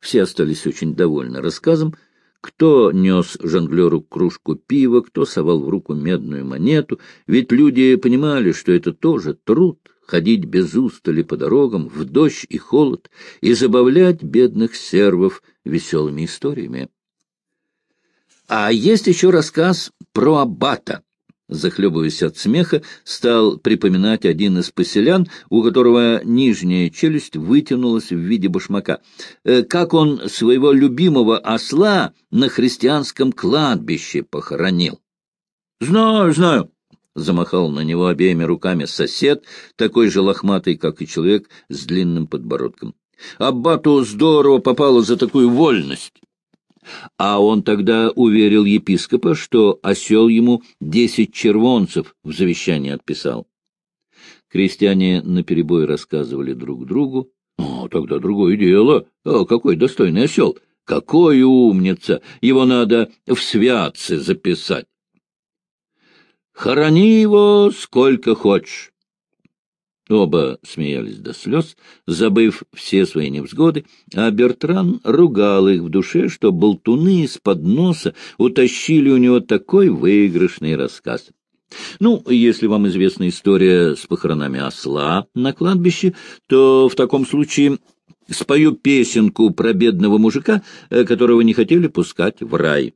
Все остались очень довольны рассказом, кто нес жонглеру кружку пива, кто совал в руку медную монету, ведь люди понимали, что это тоже труд — ходить без устали по дорогам в дождь и холод и забавлять бедных сервов веселыми историями. А есть еще рассказ про аббата, захлебываясь от смеха, стал припоминать один из поселян, у которого нижняя челюсть вытянулась в виде башмака. Э, как он своего любимого осла на христианском кладбище похоронил. — Знаю, знаю, — замахал на него обеими руками сосед, такой же лохматый, как и человек с длинным подбородком. Аббату здорово попало за такую вольность. А он тогда уверил епископа, что осел ему десять червонцев в завещании отписал. Крестьяне наперебой рассказывали друг другу. «О, тогда другое дело. О, какой достойный осел! Какой умница! Его надо в святцы записать!» «Хорони его сколько хочешь!» Оба смеялись до слез, забыв все свои невзгоды, а Бертран ругал их в душе, что болтуны из-под носа утащили у него такой выигрышный рассказ. Ну, если вам известна история с похоронами осла на кладбище, то в таком случае спою песенку про бедного мужика, э, которого не хотели пускать в рай.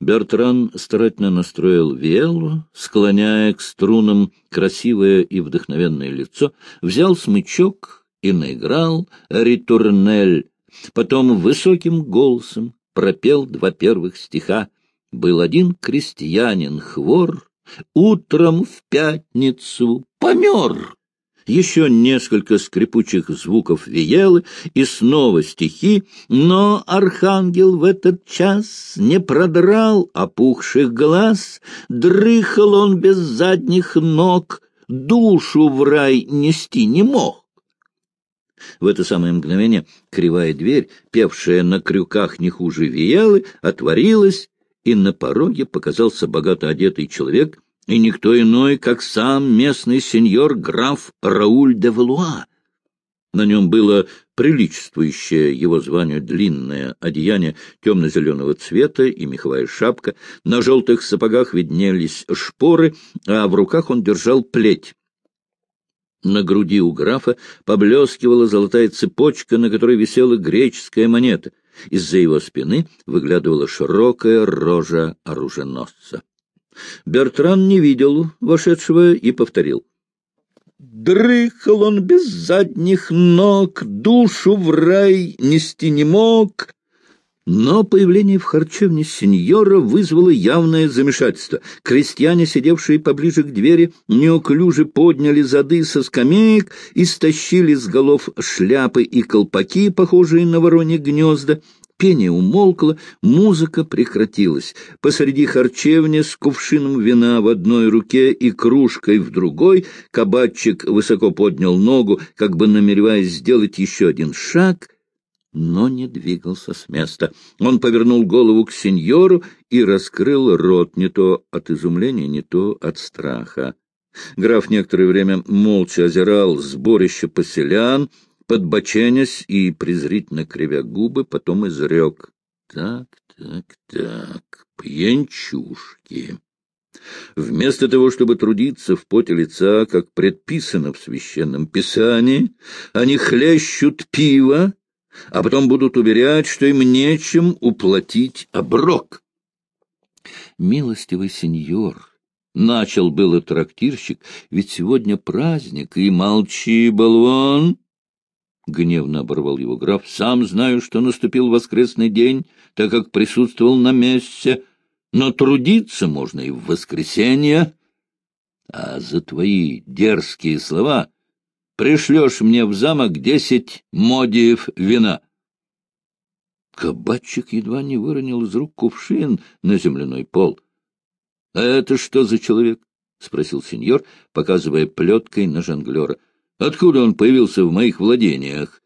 Бертран старательно настроил виэлу, склоняя к струнам красивое и вдохновенное лицо, взял смычок и наиграл ритурнель, потом высоким голосом пропел два первых стиха. Был один крестьянин хвор, утром в пятницу помер еще несколько скрипучих звуков виелы и снова стихи, но архангел в этот час не продрал опухших глаз, дрыхал он без задних ног, душу в рай нести не мог. В это самое мгновение кривая дверь, певшая на крюках не хуже виелы, отворилась, и на пороге показался богато одетый человек и никто иной, как сам местный сеньор граф Рауль де Валуа. На нем было приличествующее его званию длинное одеяние темно-зеленого цвета и меховая шапка, на желтых сапогах виднелись шпоры, а в руках он держал плеть. На груди у графа поблескивала золотая цепочка, на которой висела греческая монета. Из-за его спины выглядывала широкая рожа оруженосца. Бертран не видел вошедшего и повторил. Дрыхал он без задних ног, душу в рай нести не мог. Но появление в харчевне сеньора вызвало явное замешательство. Крестьяне, сидевшие поближе к двери, неуклюже подняли зады со скамеек и стащили с голов шляпы и колпаки, похожие на воронье гнезда. Пение умолкло, музыка прекратилась. Посреди харчевни с кувшином вина в одной руке и кружкой в другой кабачик высоко поднял ногу, как бы намереваясь сделать еще один шаг, но не двигался с места. Он повернул голову к сеньору и раскрыл рот не то от изумления, не то от страха. Граф некоторое время молча озирал сборище поселян, подбоченясь и презрительно кривя губы, потом изрек. Так, так, так, пьянчушки. Вместо того, чтобы трудиться в поте лица, как предписано в священном писании, они хлещут пиво, а потом будут уверять, что им нечем уплатить оброк. Милостивый сеньор, начал было трактирщик, ведь сегодня праздник, и молчи, болван, — гневно оборвал его граф. — Сам знаю, что наступил воскресный день, так как присутствовал на месте, но трудиться можно и в воскресенье. А за твои дерзкие слова пришлешь мне в замок десять модиев вина. Кабачик едва не выронил из рук кувшин на земляной пол. — А это что за человек? — спросил сеньор, показывая плеткой на жонглера. — Откуда он появился в моих владениях?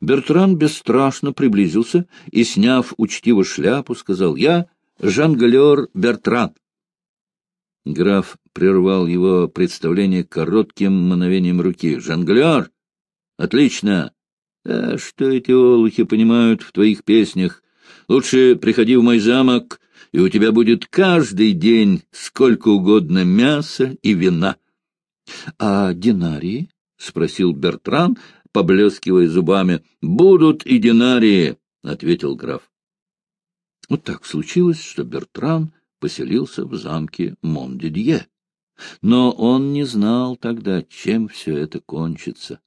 Бертран бесстрашно приблизился и, сняв учтиво шляпу, сказал «Я жонглер Бертран». Граф прервал его представление коротким мановением руки. «Жонглер? Отлично! Да что эти олухи понимают в твоих песнях? Лучше приходи в мой замок, и у тебя будет каждый день сколько угодно мяса и вина. — А динарии? — спросил Бертран, поблескивая зубами. — Будут и динарии, — ответил граф. Вот так случилось, что Бертран поселился в замке Мондидье. Но он не знал тогда, чем все это кончится.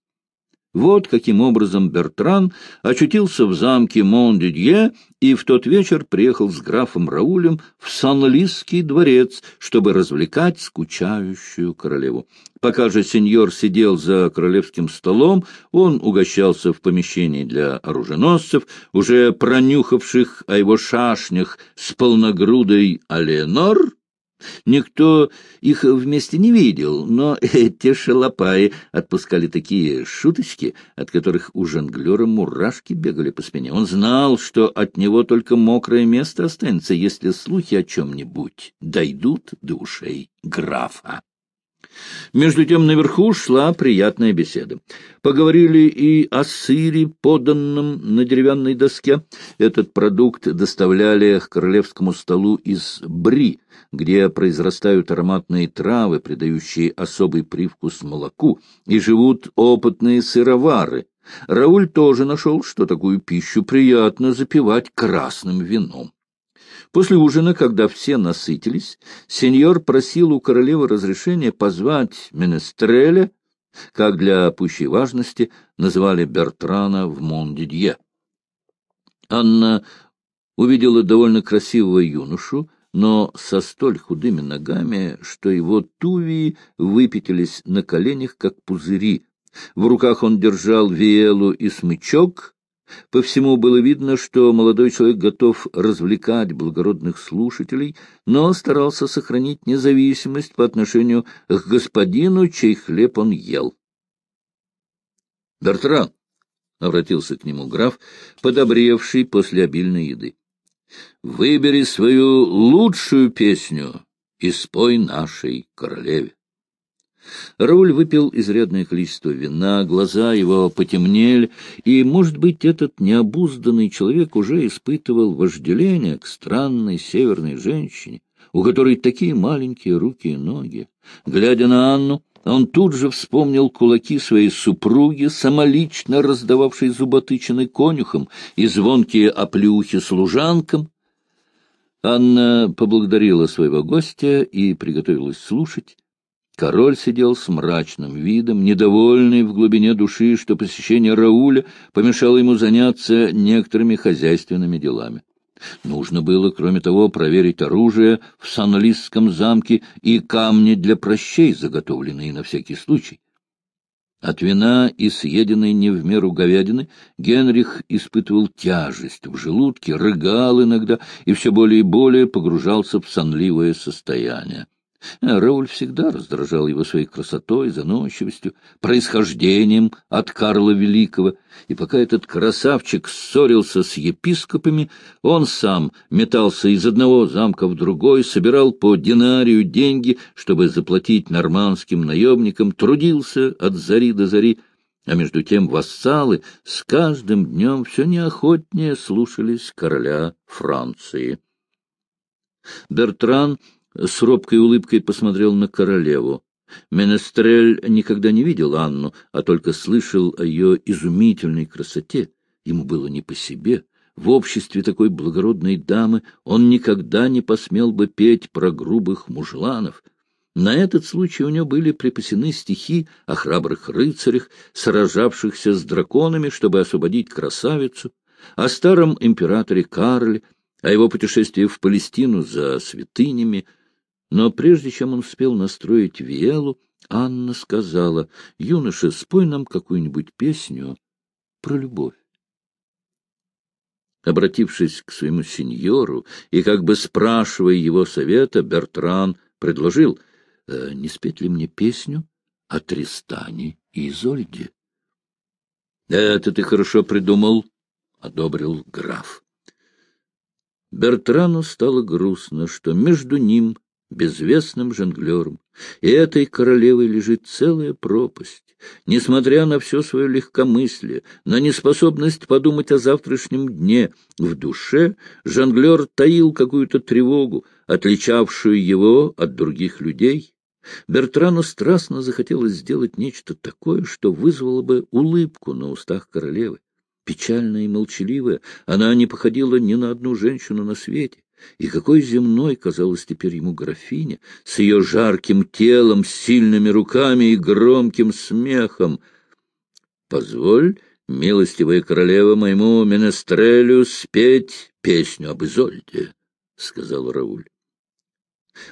Вот каким образом Бертран очутился в замке Мон-Дидье и в тот вечер приехал с графом Раулем в Сан-Лисский дворец, чтобы развлекать скучающую королеву. Пока же сеньор сидел за королевским столом, он угощался в помещении для оруженосцев, уже пронюхавших о его шашнях с полногрудой Аленор, Никто их вместе не видел, но эти шалопаи отпускали такие шуточки, от которых у жонглера мурашки бегали по спине. Он знал, что от него только мокрое место останется, если слухи о чем-нибудь дойдут до ушей графа. Между тем наверху шла приятная беседа. Поговорили и о сыре, поданном на деревянной доске. Этот продукт доставляли к королевскому столу из бри, где произрастают ароматные травы, придающие особый привкус молоку, и живут опытные сыровары. Рауль тоже нашел, что такую пищу приятно запивать красным вином. После ужина, когда все насытились, сеньор просил у королевы разрешения позвать Менестреля, как для пущей важности называли Бертрана в Мондидье. Анна увидела довольно красивого юношу, но со столь худыми ногами, что его тувии выпятились на коленях, как пузыри. В руках он держал виелу и смычок, по всему было видно, что молодой человек готов развлекать благородных слушателей, но старался сохранить независимость по отношению к господину, чей хлеб он ел. — Бертран, — обратился к нему граф, подобревший после обильной еды, — выбери свою лучшую песню и спой нашей королеве. Рауль выпил изрядное количество вина, глаза его потемнели, и, может быть, этот необузданный человек уже испытывал вожделение к странной северной женщине, у которой такие маленькие руки и ноги. Глядя на Анну, он тут же вспомнил кулаки своей супруги, самолично раздававшей зуботычины конюхам и звонкие оплюхи служанкам. Анна поблагодарила своего гостя и приготовилась слушать. Король сидел с мрачным видом, недовольный в глубине души, что посещение Рауля помешало ему заняться некоторыми хозяйственными делами. Нужно было, кроме того, проверить оружие в Санлисском замке и камни для прощей, заготовленные на всякий случай. От вина и съеденной не в меру говядины Генрих испытывал тяжесть в желудке, рыгал иногда и все более и более погружался в сонливое состояние. Рауль всегда раздражал его своей красотой, заносчивостью, происхождением от Карла Великого, и пока этот красавчик ссорился с епископами, он сам метался из одного замка в другой, собирал по динарию деньги, чтобы заплатить нормандским наемникам, трудился от зари до зари, а между тем вассалы с каждым днем все неохотнее слушались короля Франции. Бертран с робкой улыбкой посмотрел на королеву. Менестрель никогда не видел Анну, а только слышал о ее изумительной красоте. Ему было не по себе. В обществе такой благородной дамы он никогда не посмел бы петь про грубых мужланов. На этот случай у него были припасены стихи о храбрых рыцарях, сражавшихся с драконами, чтобы освободить красавицу, о старом императоре Карле, о его путешествии в Палестину за святынями, но прежде чем он успел настроить Виелу, Анна сказала, — Юноша, спой нам какую-нибудь песню про любовь. Обратившись к своему сеньору и как бы спрашивая его совета, Бертран предложил, «Э, не спеть ли мне песню о Тристане и Изольде? — Это ты хорошо придумал, — одобрил граф. Бертрану стало грустно, что между ним безвестным жонглером, и этой королевой лежит целая пропасть. несмотря на все свое легкомыслие, на неспособность подумать о завтрашнем дне, в душе жонглер таил какую-то тревогу, отличавшую его от других людей. Бертрану страстно захотелось сделать нечто такое, что вызвало бы улыбку на устах королевы. Печальная и молчаливая, она не походила ни на одну женщину на свете. И какой земной казалась теперь ему графиня, с ее жарким телом, сильными руками и громким смехом. «Позволь, милостивая королева, моему менестрелю спеть песню об Изольде», — сказал Рауль.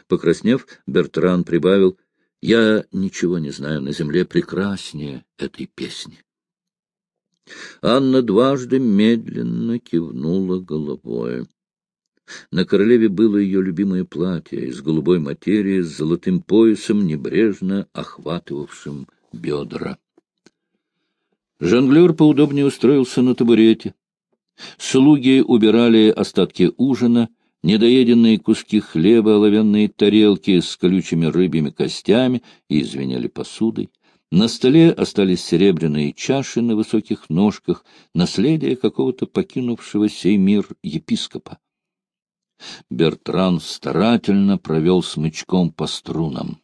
Покраснев, Бертран прибавил, «Я ничего не знаю на земле прекраснее этой песни». Анна дважды медленно кивнула головой. На королеве было ее любимое платье из голубой материи с золотым поясом, небрежно охватывавшим бедра. Жонглер поудобнее устроился на табурете. Слуги убирали остатки ужина, недоеденные куски хлеба, оловянные тарелки с колючими рыбьими костями и звеняли посудой. На столе остались серебряные чаши на высоких ножках, наследие какого-то покинувшего сей мир епископа. Бертран старательно провел смычком по струнам.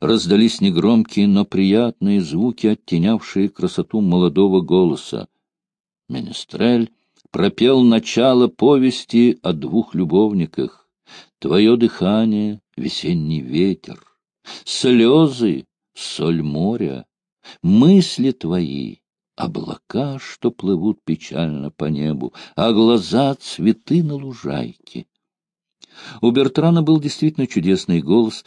Раздались негромкие, но приятные звуки, оттенявшие красоту молодого голоса. Менестрель пропел начало повести о двух любовниках. Твое дыхание — весенний ветер, слезы — соль моря, мысли твои — облака, что плывут печально по небу, а глаза — цветы на лужайке. У Бертрана был действительно чудесный голос,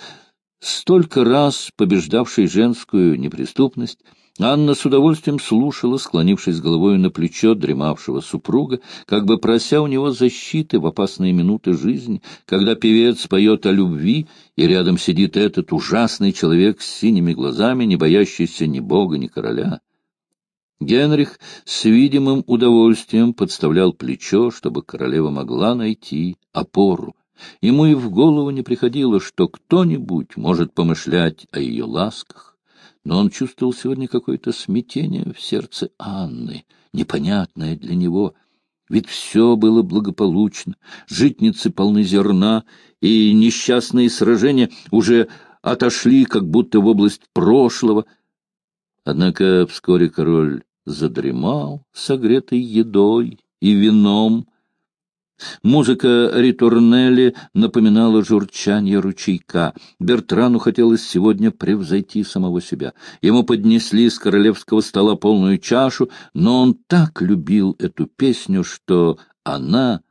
столько раз побеждавший женскую неприступность. Анна с удовольствием слушала, склонившись головой на плечо дремавшего супруга, как бы прося у него защиты в опасные минуты жизни, когда певец поет о любви, и рядом сидит этот ужасный человек с синими глазами, не боящийся ни бога, ни короля. Генрих с видимым удовольствием подставлял плечо, чтобы королева могла найти опору. Ему и в голову не приходило, что кто-нибудь может помышлять о ее ласках, но он чувствовал сегодня какое-то смятение в сердце Анны, непонятное для него, ведь все было благополучно, житницы полны зерна, и несчастные сражения уже отошли как будто в область прошлого. Однако вскоре король задремал, согретый едой и вином, Музыка ритурнелли напоминала журчание ручейка. Бертрану хотелось сегодня превзойти самого себя. Ему поднесли с королевского стола полную чашу, но он так любил эту песню, что она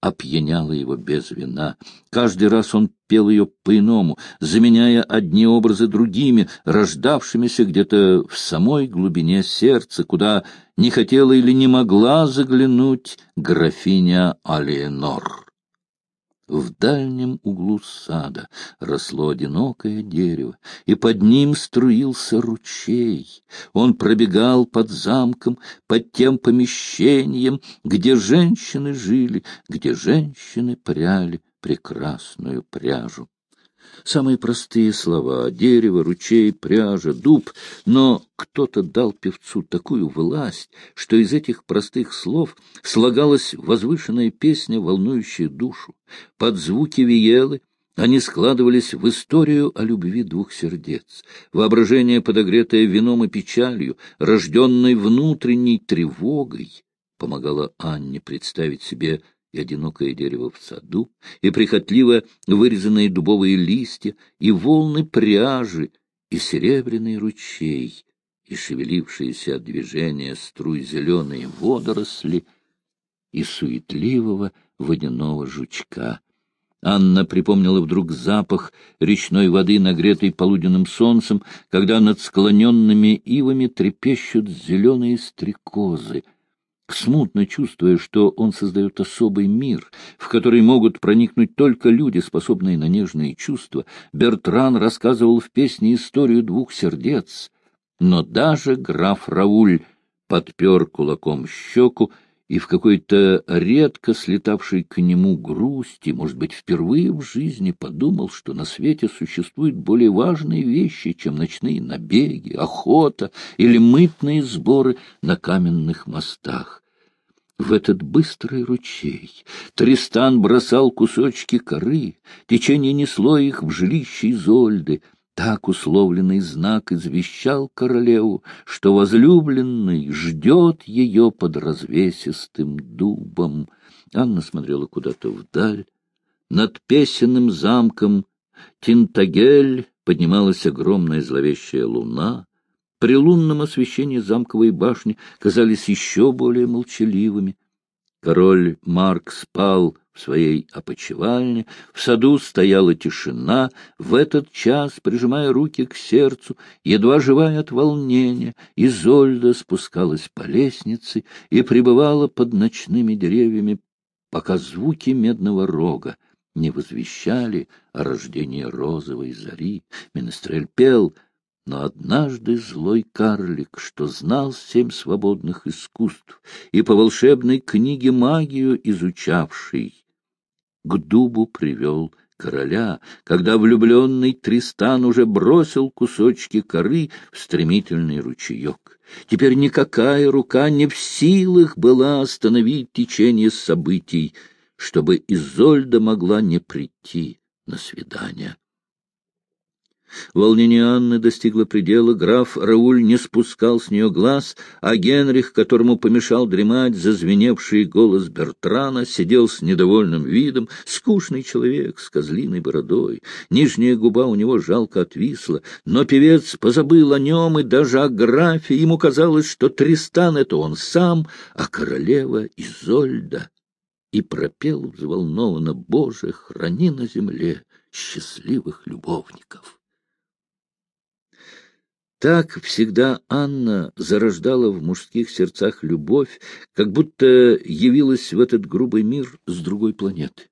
опьяняла его без вина. Каждый раз он пел ее по-иному, заменяя одни образы другими, рождавшимися где-то в самой глубине сердца, куда не хотела или не могла заглянуть графиня Алиенор. В дальнем углу сада росло одинокое дерево, и под ним струился ручей. Он пробегал под замком, под тем помещением, где женщины жили, где женщины пряли прекрасную пряжу. Самые простые слова — дерево, ручей, пряжа, дуб. Но кто-то дал певцу такую власть, что из этих простых слов слагалась возвышенная песня, волнующая душу. Под звуки виелы они складывались в историю о любви двух сердец. Воображение, подогретое вином и печалью, рожденной внутренней тревогой, помогало Анне представить себе и одинокое дерево в саду, и прихотливо вырезанные дубовые листья, и волны пряжи, и серебряный ручей, и шевелившиеся от движения струй зеленые водоросли, и суетливого водяного жучка. Анна припомнила вдруг запах речной воды, нагретой полуденным солнцем, когда над склоненными ивами трепещут зеленые стрекозы — смутно чувствуя, что он создает особый мир, в который могут проникнуть только люди, способные на нежные чувства, Бертран рассказывал в песне историю двух сердец, но даже граф Рауль подпер кулаком щеку и в какой-то редко слетавшей к нему грусти, может быть, впервые в жизни подумал, что на свете существуют более важные вещи, чем ночные набеги, охота или мытные сборы на каменных мостах. В этот быстрый ручей Тристан бросал кусочки коры, течение несло их в жилище Изольды — так условленный знак извещал королеву, что возлюбленный ждет ее под развесистым дубом. Анна смотрела куда-то вдаль. Над песенным замком Тинтагель поднималась огромная зловещая луна. При лунном освещении замковой башни казались еще более молчаливыми. Король Марк спал в своей опочивальне, в саду стояла тишина, в этот час, прижимая руки к сердцу, едва живая от волнения, Изольда спускалась по лестнице и пребывала под ночными деревьями, пока звуки медного рога не возвещали о рождении розовой зари. Менестрель пел — но однажды злой карлик, что знал семь свободных искусств и по волшебной книге магию изучавший, к дубу привел короля, когда влюбленный Тристан уже бросил кусочки коры в стремительный ручеек. Теперь никакая рука не в силах была остановить течение событий, чтобы Изольда могла не прийти на свидание. Волнение Анны достигло предела, граф Рауль не спускал с нее глаз, а Генрих, которому помешал дремать зазвеневший голос Бертрана, сидел с недовольным видом, скучный человек с козлиной бородой. Нижняя губа у него жалко отвисла, но певец позабыл о нем и даже о графе. Ему казалось, что Тристан — это он сам, а королева — Изольда. И пропел взволнованно «Боже, храни на земле счастливых любовников». Так всегда Анна зарождала в мужских сердцах любовь, как будто явилась в этот грубый мир с другой планеты.